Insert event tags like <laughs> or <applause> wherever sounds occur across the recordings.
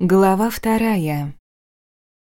Глава вторая.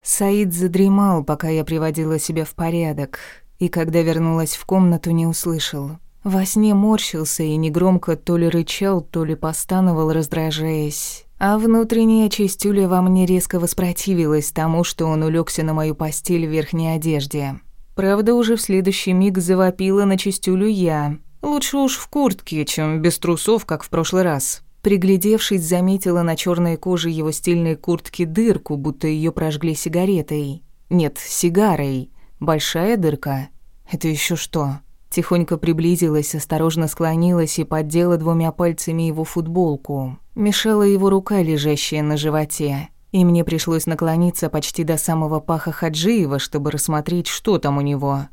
Саид задремал, пока я приводила себя в порядок, и когда вернулась в комнату, не услышал. Во сне морщился и негромко то ли рычал, то ли постановал, раздражаясь. А внутренняя чистюля во мне резко воспротивилась тому, что он улегся на мою постель в верхней одежде. Правда, уже в следующий миг завопила на чистюлю я. Лучше уж в куртке, чем без трусов, как в прошлый раз. Приглядевшись, заметила на черной коже его стильной куртки дырку, будто ее прожгли сигаретой. Нет, сигарой. Большая дырка. Это еще что? Тихонько приблизилась, осторожно склонилась и поддела двумя пальцами его футболку. Мешала его рука, лежащая на животе. И мне пришлось наклониться почти до самого паха Хаджиева, чтобы рассмотреть, что там у него.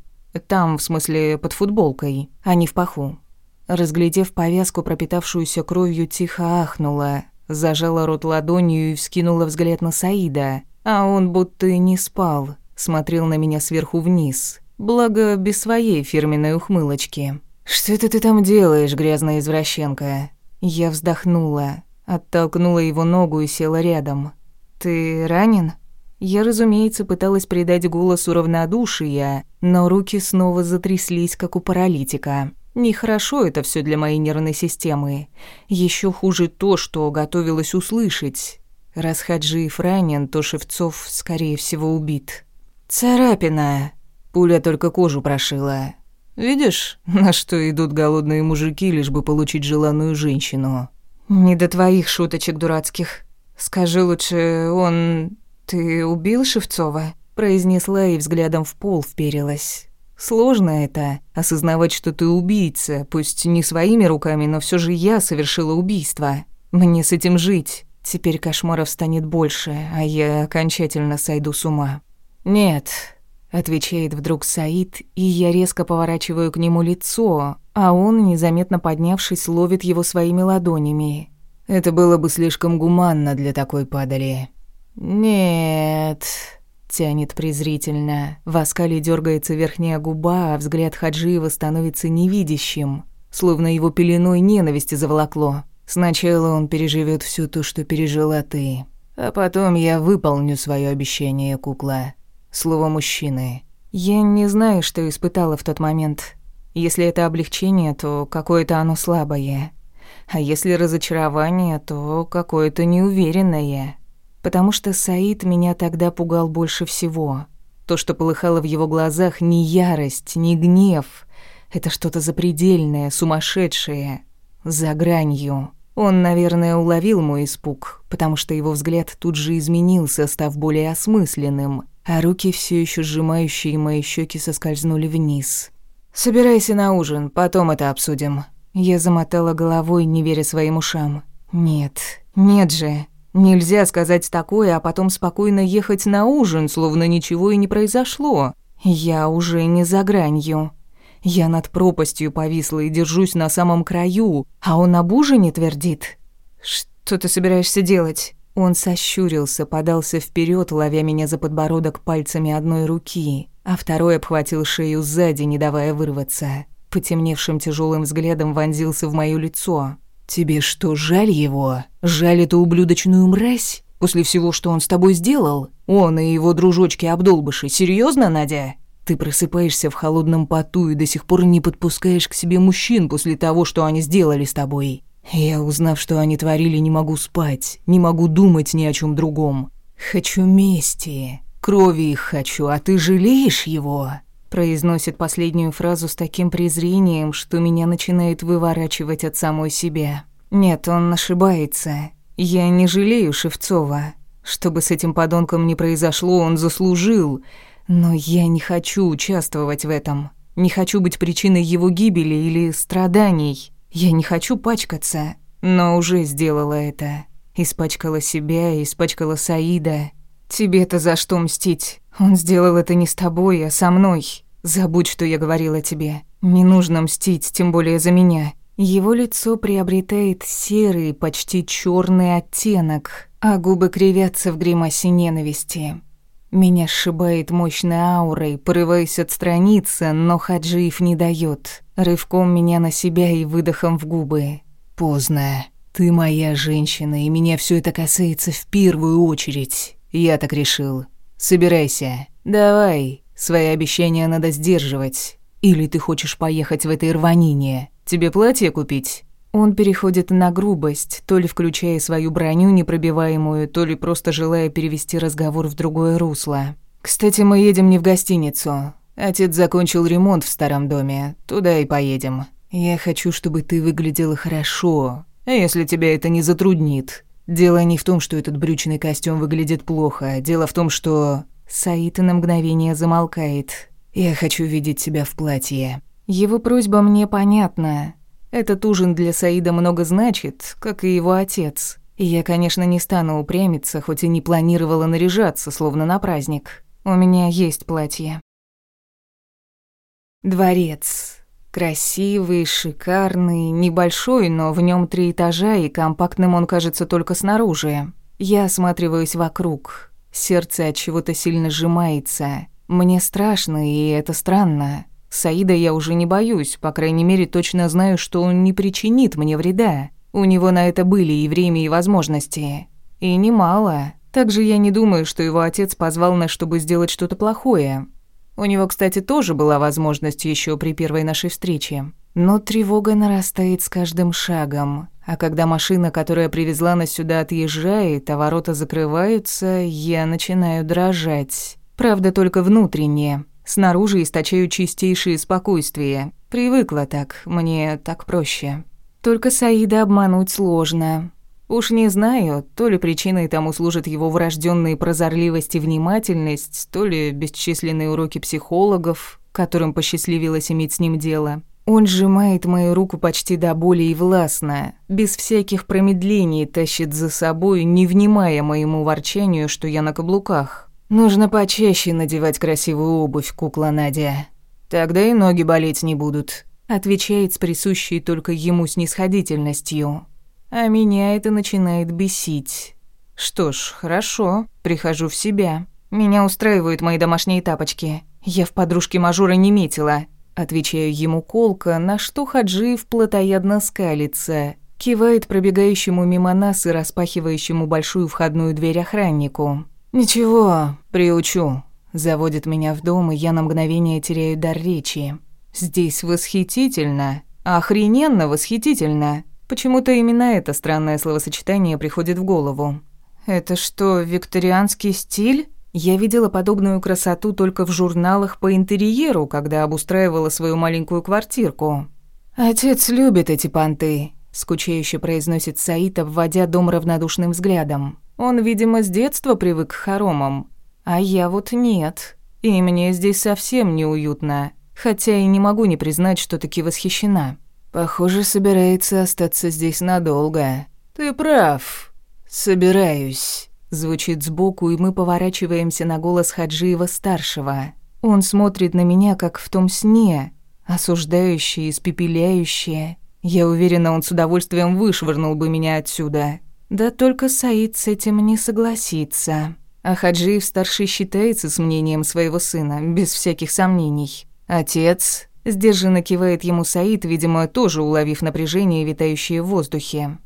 Там, в смысле, под футболкой, а не в паху. Разглядев повязку, пропитавшуюся кровью, тихо ахнула, зажала рот ладонью и вскинула взгляд на Саида, а он будто и не спал, смотрел на меня сверху вниз, благо без своей фирменной ухмылочки. «Что это ты там делаешь, грязная извращенка?» Я вздохнула, оттолкнула его ногу и села рядом. «Ты ранен?» Я, разумеется, пыталась придать голосу равнодушия, но руки снова затряслись, как у паралитика. Нехорошо это все для моей нервной системы. Еще хуже то, что готовилась услышать. Раз Хаджиев ранен, то Шевцов, скорее всего, убит. Царапина. Пуля только кожу прошила. Видишь, <laughs> на что идут голодные мужики, лишь бы получить желанную женщину. Не до твоих шуточек дурацких. Скажи лучше, он... Ты убил Шевцова? Произнесла и взглядом в пол вперилась. Сложно это — осознавать, что ты убийца, пусть не своими руками, но все же я совершила убийство. Мне с этим жить. Теперь кошмаров станет больше, а я окончательно сойду с ума. «Нет», — отвечает вдруг Саид, и я резко поворачиваю к нему лицо, а он, незаметно поднявшись, ловит его своими ладонями. «Это было бы слишком гуманно для такой падали». «Нет», Тянет презрительно. В оскале дергается верхняя губа, а взгляд Хаджиева становится невидящим, словно его пеленой ненависти заволокло. Сначала он переживет все то, что пережила ты. А потом я выполню свое обещание, кукла. Слово мужчины. Я не знаю, что испытала в тот момент. Если это облегчение, то какое-то оно слабое. А если разочарование, то какое-то неуверенное потому что Саид меня тогда пугал больше всего. То, что полыхало в его глазах, не ярость, не гнев. Это что-то запредельное, сумасшедшее, за гранью. Он, наверное, уловил мой испуг, потому что его взгляд тут же изменился, став более осмысленным, а руки, все еще сжимающие мои щеки, соскользнули вниз. «Собирайся на ужин, потом это обсудим». Я замотала головой, не веря своим ушам. «Нет, нет же, Нельзя сказать такое, а потом спокойно ехать на ужин, словно ничего и не произошло. Я уже не за гранью. Я над пропастью повисла и держусь на самом краю, а он об ужине твердит. «Что ты собираешься делать?» Он сощурился, подался вперед, ловя меня за подбородок пальцами одной руки, а второй обхватил шею сзади, не давая вырваться. Потемневшим тяжелым взглядом вонзился в моё лицо. «Тебе что, жаль его? Жаль эту ублюдочную мразь? После всего, что он с тобой сделал? Он и его дружочки-обдолбыши. Серьезно, Надя?» Ты просыпаешься в холодном поту и до сих пор не подпускаешь к себе мужчин после того, что они сделали с тобой. Я, узнав, что они творили, не могу спать, не могу думать ни о чем другом. Хочу мести, крови их хочу, а ты жалеешь его?» Произносит последнюю фразу с таким презрением, что меня начинает выворачивать от самой себя. Нет, он ошибается. Я не жалею Шевцова. Что бы с этим подонком ни произошло, он заслужил. Но я не хочу участвовать в этом. Не хочу быть причиной его гибели или страданий. Я не хочу пачкаться, но уже сделала это. Испачкала себя, испачкала Саида. Тебе-то за что мстить? Он сделал это не с тобой, а со мной. Забудь, что я говорила тебе. Не нужно мстить, тем более за меня. Его лицо приобретает серый, почти черный оттенок, а губы кривятся в гримасе ненависти. Меня сшибает мощной аурой, порываясь отстраниться, но Хаджиев не дает. Рывком меня на себя и выдохом в губы. Поздно. Ты моя женщина, и меня все это касается в первую очередь. Я так решил. Собирайся. Давай. Свои обещания надо сдерживать. Или ты хочешь поехать в этой рванине? Тебе платье купить? Он переходит на грубость, то ли включая свою броню непробиваемую, то ли просто желая перевести разговор в другое русло. «Кстати, мы едем не в гостиницу. Отец закончил ремонт в старом доме. Туда и поедем. Я хочу, чтобы ты выглядела хорошо, а если тебя это не затруднит. Дело не в том, что этот брючный костюм выглядит плохо. Дело в том, что... Саид на мгновение замолкает. Я хочу видеть тебя в платье. Его просьба мне понятна. Этот ужин для Саида много значит, как и его отец. И я, конечно, не стану упрямиться, хоть и не планировала наряжаться, словно на праздник. У меня есть платье. Дворец. Красивый, шикарный, небольшой, но в нем три этажа, и компактным он кажется только снаружи. Я осматриваюсь вокруг. Сердце от чего-то сильно сжимается. Мне страшно, и это странно. Саида я уже не боюсь, по крайней мере, точно знаю, что он не причинит мне вреда. У него на это были и время, и возможности. И немало. Также я не думаю, что его отец позвал нас, чтобы сделать что-то плохое. У него, кстати, тоже была возможность еще при первой нашей встрече. Но тревога нарастает с каждым шагом. А когда машина, которая привезла нас сюда, отъезжает, а ворота закрываются, я начинаю дрожать. Правда, только внутренне. Снаружи источаю чистейшее спокойствие. Привыкла так, мне так проще. Только Саида обмануть сложно. Уж не знаю, то ли причиной тому служит его врожденная прозорливость и внимательность, то ли бесчисленные уроки психологов, которым посчастливилось иметь с ним дело. Он сжимает мою руку почти до боли и властно, без всяких промедлений тащит за собой, не внимая моему ворчанию, что я на каблуках. Нужно почаще надевать красивую обувь, кукла Надя. Тогда и ноги болеть не будут, отвечает с присущей только ему снисходительностью. А меня это начинает бесить. Что ж, хорошо, прихожу в себя. Меня устраивают мои домашние тапочки. Я в подружке мажора не метила. Отвечаю ему колко, на что Хаджиев плотоядно скалится. Кивает пробегающему мимо нас и распахивающему большую входную дверь охраннику. «Ничего, приучу». Заводит меня в дом, и я на мгновение теряю дар речи. «Здесь восхитительно. Охрененно восхитительно. Почему-то именно это странное словосочетание приходит в голову. Это что, викторианский стиль? Я видела подобную красоту только в журналах по интерьеру, когда обустраивала свою маленькую квартирку. Отец любит эти понты, скучающе произносит Саид, обводя дом равнодушным взглядом. Он, видимо, с детства привык к хоромам, а я вот нет. И мне здесь совсем неуютно, хотя и не могу не признать, что таки восхищена. Похоже, собирается остаться здесь надолго. Ты прав. Собираюсь. Звучит сбоку, и мы поворачиваемся на голос Хаджиева-старшего. Он смотрит на меня, как в том сне, осуждающий, испепеляющий. Я уверена, он с удовольствием вышвырнул бы меня отсюда. Да только Саид с этим не согласится. А Хаджиев-старший считается с мнением своего сына, без всяких сомнений. Отец Сдержанно кивает ему Саид, видимо, тоже уловив напряжение, витающее в воздухе.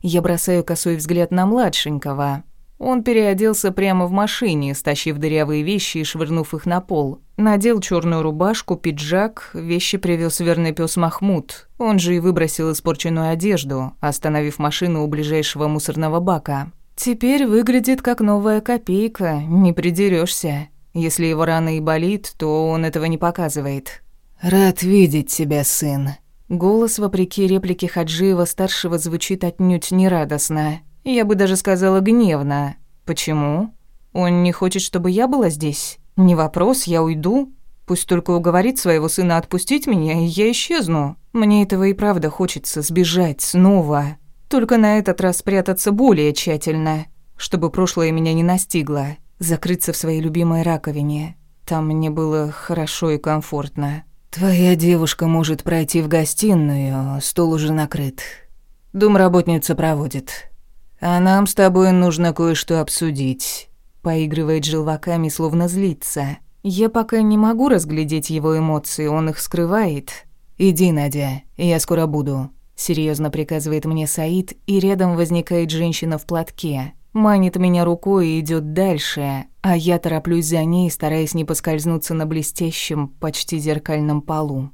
Я бросаю косой взгляд на младшенького. Он переоделся прямо в машине, стащив дырявые вещи и швырнув их на пол. Надел черную рубашку, пиджак, вещи привез верный пес Махмуд. Он же и выбросил испорченную одежду, остановив машину у ближайшего мусорного бака. Теперь выглядит как новая копейка, не придерешься. Если его рана и болит, то он этого не показывает. «Рад видеть тебя, сын». Голос, вопреки реплике Хаджиева-старшего, звучит отнюдь нерадостно. Я бы даже сказала гневно. «Почему? Он не хочет, чтобы я была здесь? Не вопрос, я уйду. Пусть только уговорит своего сына отпустить меня, и я исчезну. Мне этого и правда хочется сбежать снова. Только на этот раз спрятаться более тщательно, чтобы прошлое меня не настигло. Закрыться в своей любимой раковине. Там мне было хорошо и комфортно». «Твоя девушка может пройти в гостиную, стол уже накрыт. Домработница проводит. А нам с тобой нужно кое-что обсудить». Поигрывает желваками, словно злится. Я пока не могу разглядеть его эмоции, он их скрывает. «Иди, Надя, я скоро буду». серьезно приказывает мне Саид, и рядом возникает женщина в платке. Манит меня рукой и идет дальше, а я тороплюсь за ней, стараясь не поскользнуться на блестящем, почти зеркальном полу.